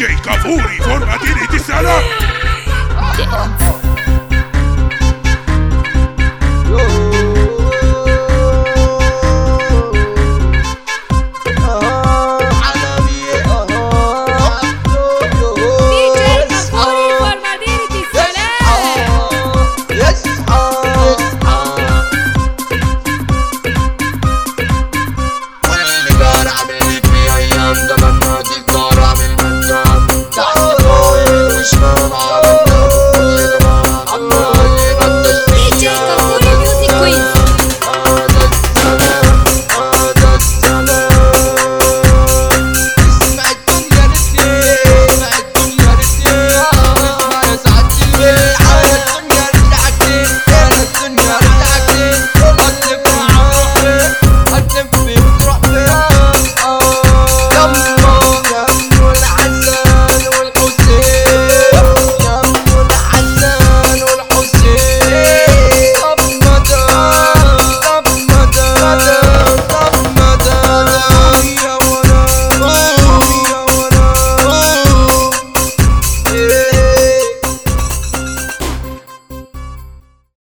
DJ Kafuri.